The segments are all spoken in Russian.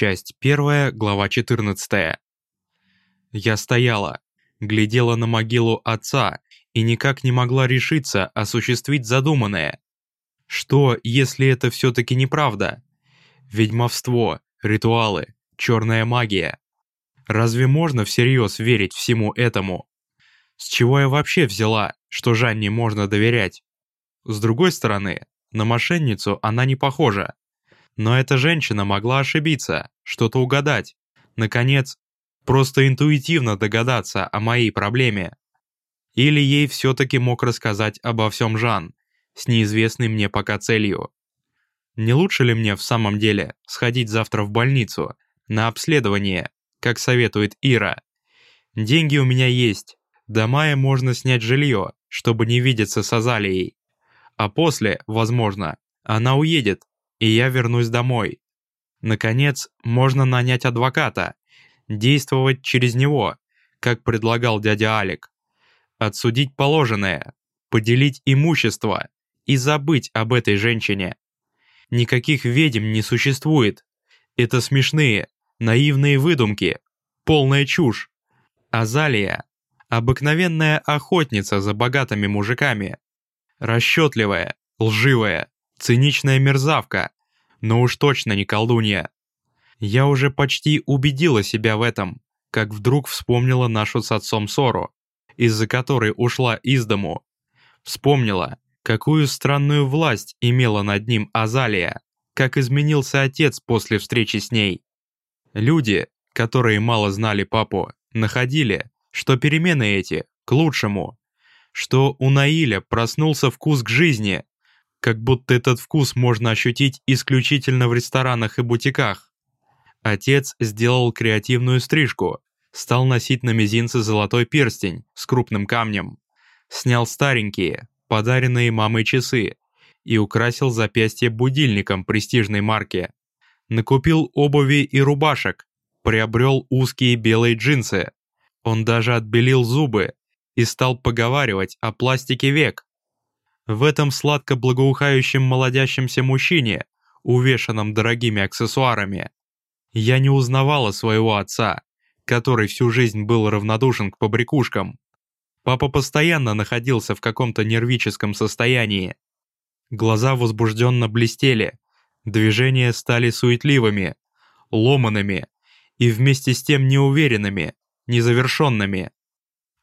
Часть 1, глава 14. Я стояла, глядела на могилу отца и никак не могла решиться осуществить задуманное. Что, если это все-таки неправда? Ведьмовство, ритуалы, черная магия. Разве можно всерьез верить всему этому? С чего я вообще взяла, что Жанне можно доверять? С другой стороны, на мошенницу она не похожа. Но эта женщина могла ошибиться, что-то угадать. Наконец, просто интуитивно догадаться о моей проблеме. Или ей все-таки мог рассказать обо всем Жан, с неизвестной мне пока целью. Не лучше ли мне в самом деле сходить завтра в больницу, на обследование, как советует Ира? Деньги у меня есть, до мая можно снять жилье, чтобы не видеться с Азалией. А после, возможно, она уедет, и я вернусь домой. Наконец, можно нанять адвоката, действовать через него, как предлагал дядя Алик. Отсудить положенное, поделить имущество и забыть об этой женщине. Никаких ведьм не существует. Это смешные, наивные выдумки, полная чушь. Азалия – обыкновенная охотница за богатыми мужиками. Расчетливая, лживая, циничная мерзавка, но уж точно не колдунья. Я уже почти убедила себя в этом, как вдруг вспомнила нашу с отцом ссору, из-за которой ушла из дому. Вспомнила, какую странную власть имела над ним Азалия, как изменился отец после встречи с ней. Люди, которые мало знали папу, находили, что перемены эти к лучшему, что у Наиля проснулся вкус к жизни, как будто этот вкус можно ощутить исключительно в ресторанах и бутиках. Отец сделал креативную стрижку, стал носить на мизинце золотой перстень с крупным камнем, снял старенькие, подаренные мамой часы и украсил запястье будильником престижной марки. Накупил обуви и рубашек, приобрел узкие белые джинсы. Он даже отбелил зубы и стал поговаривать о пластике век, в этом сладко благоухающем молодящемся мужчине, увешанном дорогими аксессуарами, я не узнавала своего отца, который всю жизнь был равнодушен к побрякушкам. Папа постоянно находился в каком-то нервическом состоянии. Глаза возбужденно блестели, движения стали суетливыми, ломанными и вместе с тем неуверенными, незавершенными.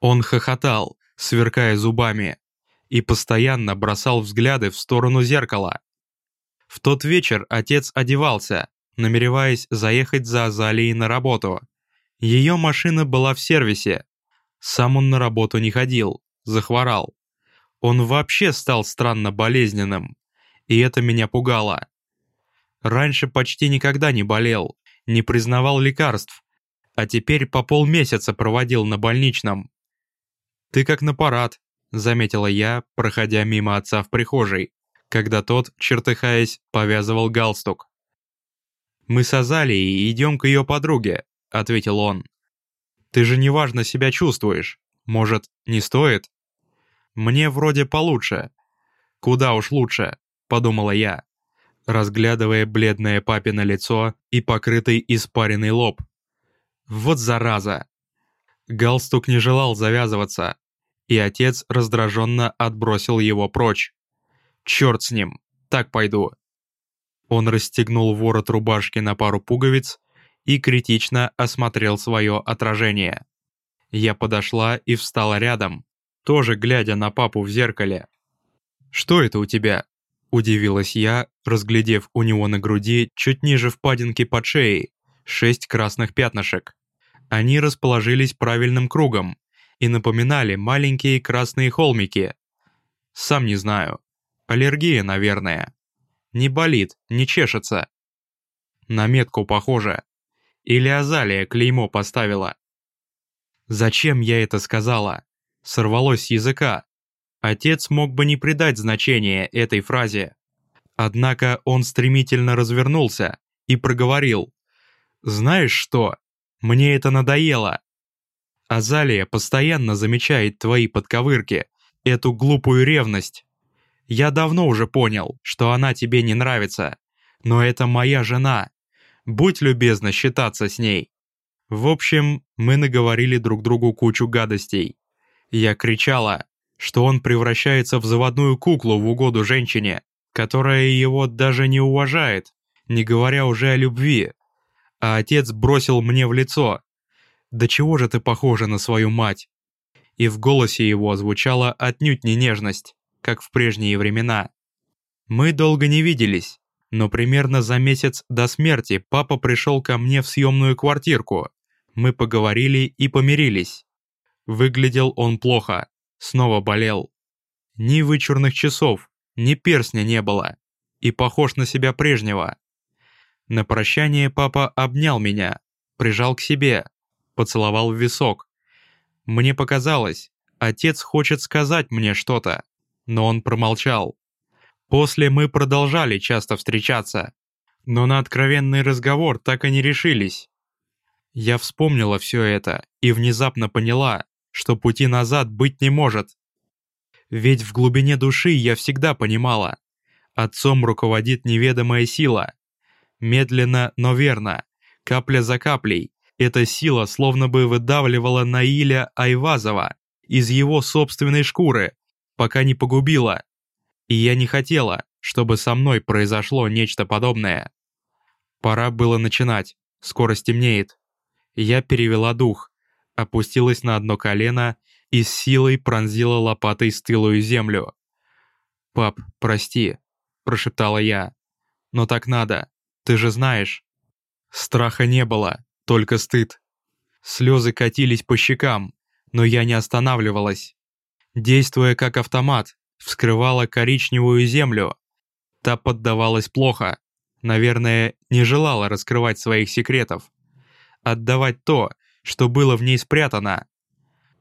Он хохотал, сверкая зубами, и постоянно бросал взгляды в сторону зеркала. В тот вечер отец одевался, намереваясь заехать за Азалией на работу. Ее машина была в сервисе. Сам он на работу не ходил, захворал. Он вообще стал странно болезненным, и это меня пугало. Раньше почти никогда не болел, не признавал лекарств, а теперь по полмесяца проводил на больничном. «Ты как на парад», заметила я, проходя мимо отца в прихожей, когда тот, чертыхаясь, повязывал галстук. «Мы с Азалией идем к ее подруге», — ответил он. «Ты же неважно себя чувствуешь. Может, не стоит?» «Мне вроде получше». «Куда уж лучше», — подумала я, разглядывая бледное папино лицо и покрытый испаренный лоб. «Вот зараза!» Галстук не желал завязываться, и отец раздраженно отбросил его прочь. «Черт с ним, так пойду». Он расстегнул ворот рубашки на пару пуговиц и критично осмотрел свое отражение. Я подошла и встала рядом, тоже глядя на папу в зеркале. «Что это у тебя?» – удивилась я, разглядев у него на груди чуть ниже впадинки под шеей шесть красных пятнышек. Они расположились правильным кругом, и напоминали маленькие красные холмики. Сам не знаю. Аллергия, наверное. Не болит, не чешется. На метку похоже. Или Азалия клеймо поставила. Зачем я это сказала? Сорвалось с языка. Отец мог бы не придать значения этой фразе. Однако он стремительно развернулся и проговорил. «Знаешь что? Мне это надоело. Азалия постоянно замечает твои подковырки, эту глупую ревность. Я давно уже понял, что она тебе не нравится. Но это моя жена. Будь любезна считаться с ней. В общем, мы наговорили друг другу кучу гадостей. Я кричала, что он превращается в заводную куклу в угоду женщине, которая его даже не уважает, не говоря уже о любви. А отец бросил мне в лицо. «Да чего же ты похожа на свою мать?» И в голосе его звучала отнюдь не нежность, как в прежние времена. Мы долго не виделись, но примерно за месяц до смерти папа пришел ко мне в съемную квартирку. Мы поговорили и помирились. Выглядел он плохо, снова болел. Ни вычурных часов, ни перстня не было. И похож на себя прежнего. На прощание папа обнял меня, прижал к себе, поцеловал в висок. Мне показалось, отец хочет сказать мне что-то, но он промолчал. После мы продолжали часто встречаться, но на откровенный разговор так и не решились. Я вспомнила все это и внезапно поняла, что пути назад быть не может. Ведь в глубине души я всегда понимала, отцом руководит неведомая сила. Медленно, но верно, капля за каплей, эта сила словно бы выдавливала Наиля Айвазова из его собственной шкуры, пока не погубила. И я не хотела, чтобы со мной произошло нечто подобное. Пора было начинать, скоро стемнеет. Я перевела дух, опустилась на одно колено и с силой пронзила лопатой стылую землю. «Пап, прости», — прошептала я. «Но так надо, ты же знаешь». Страха не было, только стыд. Слезы катились по щекам, но я не останавливалась. Действуя как автомат, вскрывала коричневую землю. Та поддавалась плохо, наверное, не желала раскрывать своих секретов. Отдавать то, что было в ней спрятано.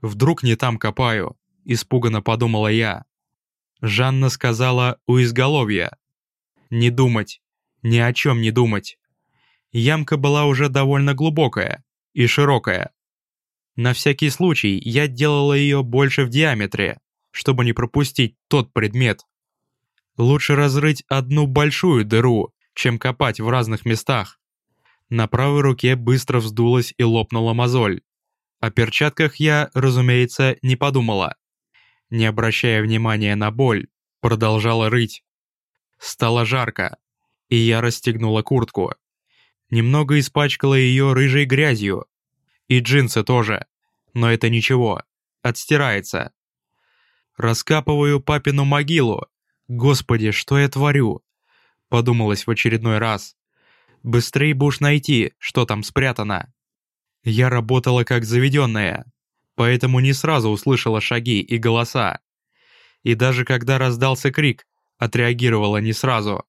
Вдруг не там копаю, испуганно подумала я. Жанна сказала у изголовья. Не думать, ни о чем не думать. Ямка была уже довольно глубокая и широкая. На всякий случай я делала ее больше в диаметре, чтобы не пропустить тот предмет. Лучше разрыть одну большую дыру, чем копать в разных местах. На правой руке быстро вздулась и лопнула мозоль. О перчатках я, разумеется, не подумала. Не обращая внимания на боль, продолжала рыть. Стало жарко, и я расстегнула куртку. Немного испачкала ее рыжей грязью. И джинсы тоже. Но это ничего, отстирается. Раскапываю папину могилу. Господи, что я творю? Подумалось в очередной раз. Быстрей бы найти, что там спрятано. Я работала как заведенная, поэтому не сразу услышала шаги и голоса. И даже когда раздался крик, отреагировала не сразу.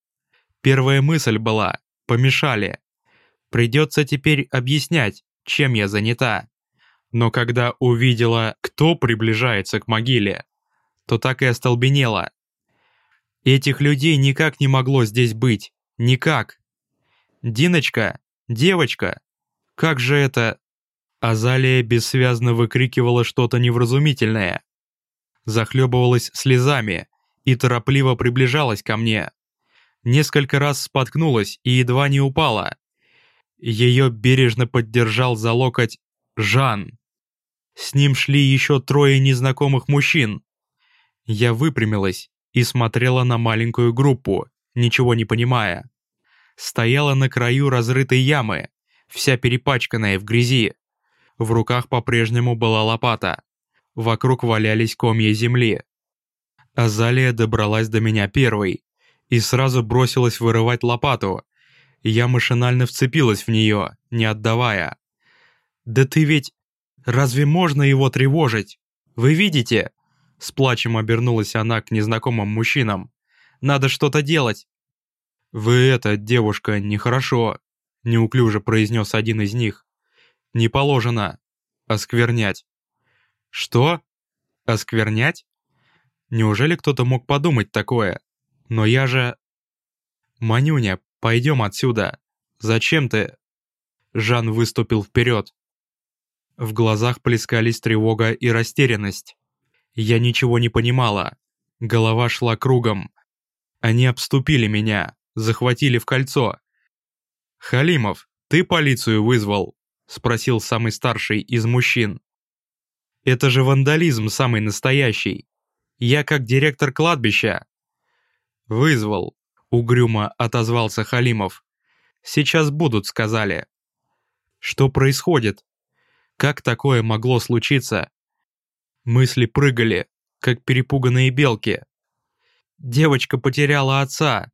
Первая мысль была «помешали». Придется теперь объяснять, чем я занята. Но когда увидела, кто приближается к могиле, то так и остолбенела. Этих людей никак не могло здесь быть. Никак. «Диночка! Девочка! Как же это...» Азалия бессвязно выкрикивала что-то невразумительное. Захлебывалась слезами и торопливо приближалась ко мне. Несколько раз споткнулась и едва не упала. Ее бережно поддержал за локоть Жан. С ним шли еще трое незнакомых мужчин. Я выпрямилась и смотрела на маленькую группу, ничего не понимая. Стояла на краю разрытой ямы, вся перепачканная в грязи. В руках по-прежнему была лопата. Вокруг валялись комья земли. Азалия добралась до меня первой и сразу бросилась вырывать лопату. Я машинально вцепилась в нее, не отдавая. «Да ты ведь... Разве можно его тревожить? Вы видите? С плачем обернулась она к незнакомым мужчинам. «Надо что-то делать!» «Вы это, девушка, нехорошо», — неуклюже произнес один из них. «Не положено. Осквернять». «Что? Осквернять? Неужели кто-то мог подумать такое? Но я же...» «Манюня, пойдем отсюда. Зачем ты...» Жан выступил вперед. В глазах плескались тревога и растерянность. Я ничего не понимала. Голова шла кругом. Они обступили меня, захватили в кольцо. «Халимов, «Ты полицию вызвал?» — спросил самый старший из мужчин. «Это же вандализм самый настоящий. Я как директор кладбища». «Вызвал», — угрюмо отозвался Халимов. «Сейчас будут», — сказали. «Что происходит? Как такое могло случиться?» Мысли прыгали, как перепуганные белки. Девочка потеряла отца.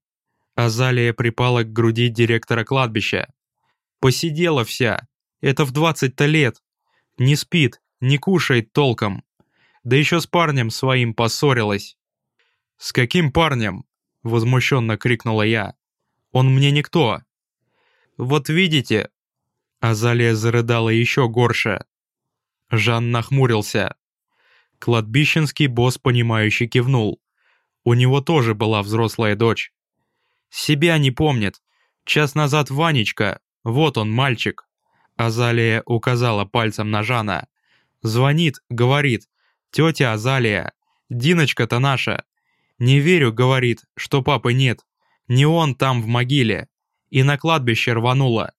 Азалия припала к груди директора кладбища. Посидела вся. Это в двадцать-то лет. Не спит, не кушает толком. Да еще с парнем своим поссорилась. «С каким парнем?» — возмущенно крикнула я. «Он мне никто». «Вот видите?» Азалия зарыдала еще горше. Жан нахмурился. Кладбищенский босс, понимающе кивнул. У него тоже была взрослая дочь. Себя не помнит. Час назад Ванечка, вот он, мальчик. Азалия указала пальцем на Жана. Звонит, говорит. Тетя Азалия, Диночка-то наша. Не верю, говорит, что папы нет. Не он там в могиле. И на кладбище рванула.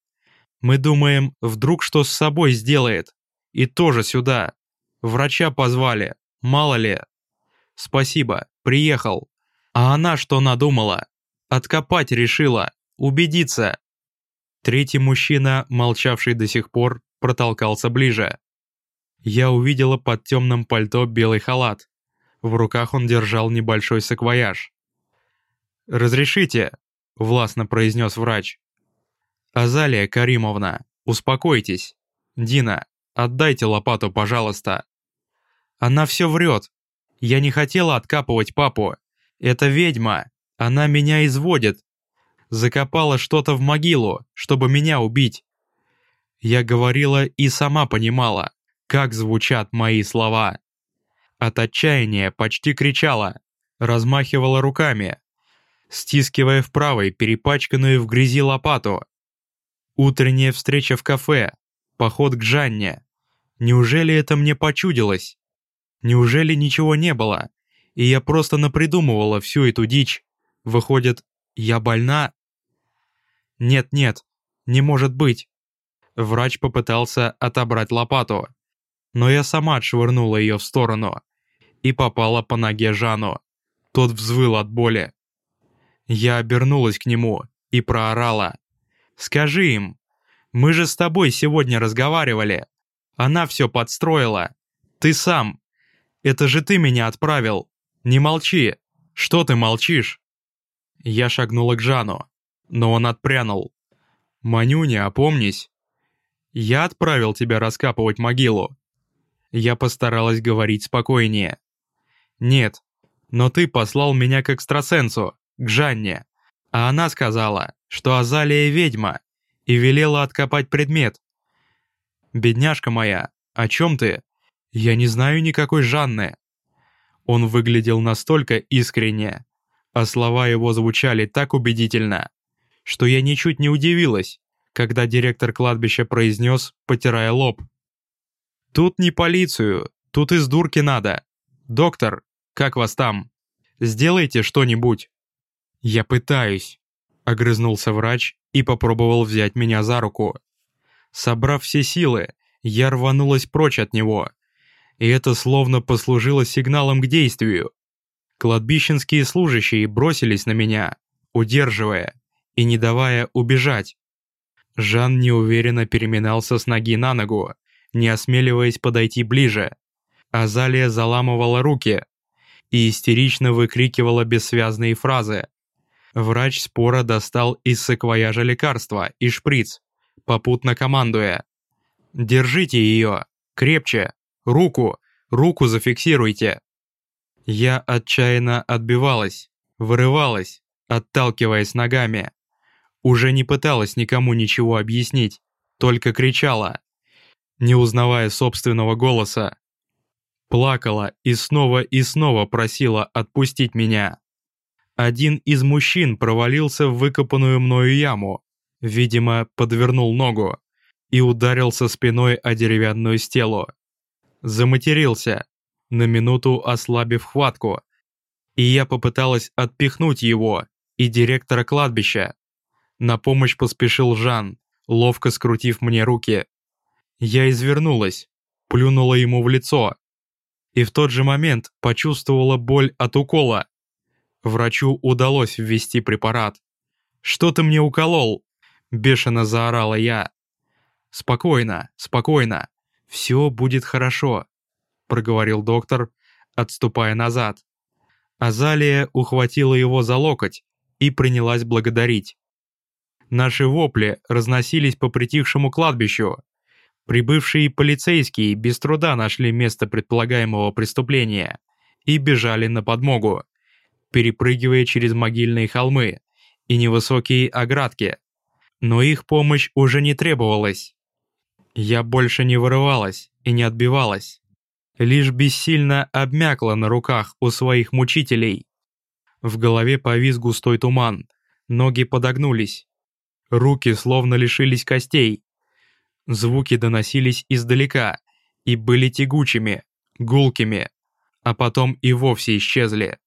Мы думаем, вдруг что с собой сделает. И тоже сюда. Врача позвали, мало ли. Спасибо, приехал. А она что надумала? Откопать решила, убедиться. Третий мужчина, молчавший до сих пор, протолкался ближе. Я увидела под темным пальто белый халат. В руках он держал небольшой саквояж. «Разрешите?» – властно произнес врач. «Азалия Каримовна, успокойтесь. Дина, отдайте лопату, пожалуйста». Она все врет. Я не хотела откапывать папу. Это ведьма. Она меня изводит. Закопала что-то в могилу, чтобы меня убить. Я говорила и сама понимала, как звучат мои слова. От отчаяния почти кричала, размахивала руками, стискивая в правой перепачканную в грязи лопату. Утренняя встреча в кафе, поход к Жанне. Неужели это мне почудилось? Неужели ничего не было? И я просто напридумывала всю эту дичь. Выходит, я больна? Нет-нет, не может быть. Врач попытался отобрать лопату, но я сама отшвырнула ее в сторону и попала по ноге Жану. Тот взвыл от боли. Я обернулась к нему и проорала. «Скажи им, мы же с тобой сегодня разговаривали. Она все подстроила. Ты сам, это же ты меня отправил! Не молчи! Что ты молчишь?» Я шагнула к Жану, но он отпрянул. «Манюня, опомнись! Я отправил тебя раскапывать могилу!» Я постаралась говорить спокойнее. «Нет, но ты послал меня к экстрасенсу, к Жанне, а она сказала, что Азалия ведьма, и велела откопать предмет. Бедняжка моя, о чем ты?» «Я не знаю никакой Жанны». Он выглядел настолько искренне, а слова его звучали так убедительно, что я ничуть не удивилась, когда директор кладбища произнес, потирая лоб. «Тут не полицию, тут из дурки надо. Доктор, как вас там? Сделайте что-нибудь». «Я пытаюсь», — огрызнулся врач и попробовал взять меня за руку. Собрав все силы, я рванулась прочь от него, и это словно послужило сигналом к действию. Кладбищенские служащие бросились на меня, удерживая и не давая убежать. Жан неуверенно переминался с ноги на ногу, не осмеливаясь подойти ближе. Азалия заламывала руки и истерично выкрикивала бессвязные фразы. Врач спора достал из саквояжа лекарства и шприц, попутно командуя. «Держите ее! Крепче!» Руку! Руку зафиксируйте!» Я отчаянно отбивалась, вырывалась, отталкиваясь ногами. Уже не пыталась никому ничего объяснить, только кричала, не узнавая собственного голоса. Плакала и снова и снова просила отпустить меня. Один из мужчин провалился в выкопанную мною яму, видимо, подвернул ногу и ударился спиной о деревянную стелу заматерился, на минуту ослабив хватку, и я попыталась отпихнуть его и директора кладбища. На помощь поспешил Жан, ловко скрутив мне руки. Я извернулась, плюнула ему в лицо. И в тот же момент почувствовала боль от укола. Врачу удалось ввести препарат. «Что ты мне уколол?» – бешено заорала я. «Спокойно, спокойно, все будет хорошо», – проговорил доктор, отступая назад. Азалия ухватила его за локоть и принялась благодарить. Наши вопли разносились по притихшему кладбищу. Прибывшие полицейские без труда нашли место предполагаемого преступления и бежали на подмогу, перепрыгивая через могильные холмы и невысокие оградки. Но их помощь уже не требовалась. Я больше не вырывалась и не отбивалась. Лишь бессильно обмякла на руках у своих мучителей. В голове повис густой туман, ноги подогнулись. Руки словно лишились костей. Звуки доносились издалека и были тягучими, гулкими, а потом и вовсе исчезли.